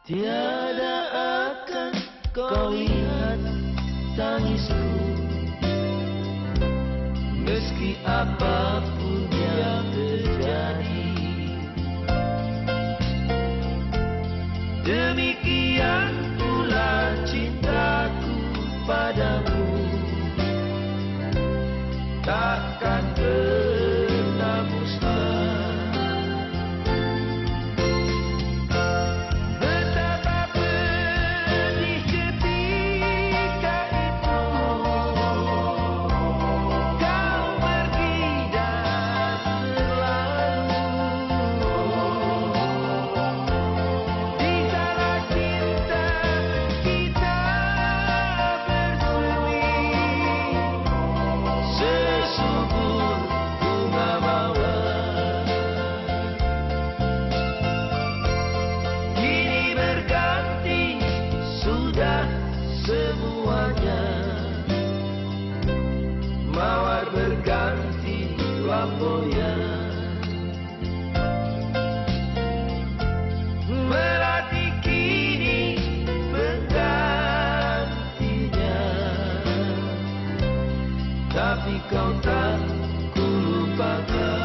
Tiada akan kau lihat tangisku. Meski apa pun yang terjadi. Demikian pula cintaku padamu. Takkan pernah semuanya. Mawar berganti flamboyan Melati kini penggantinya. Tapi kau tak kulupakan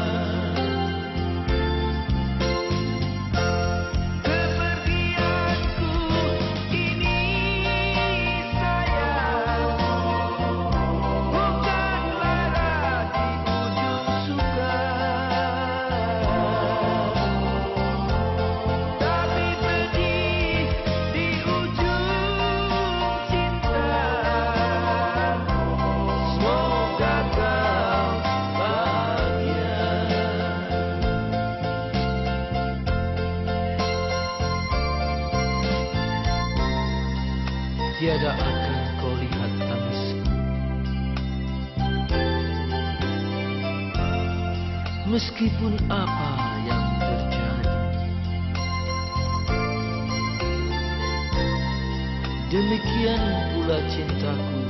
Tiada akan kau lihat tangisku Meskipun apa yang terjadi Demikian pula cintaku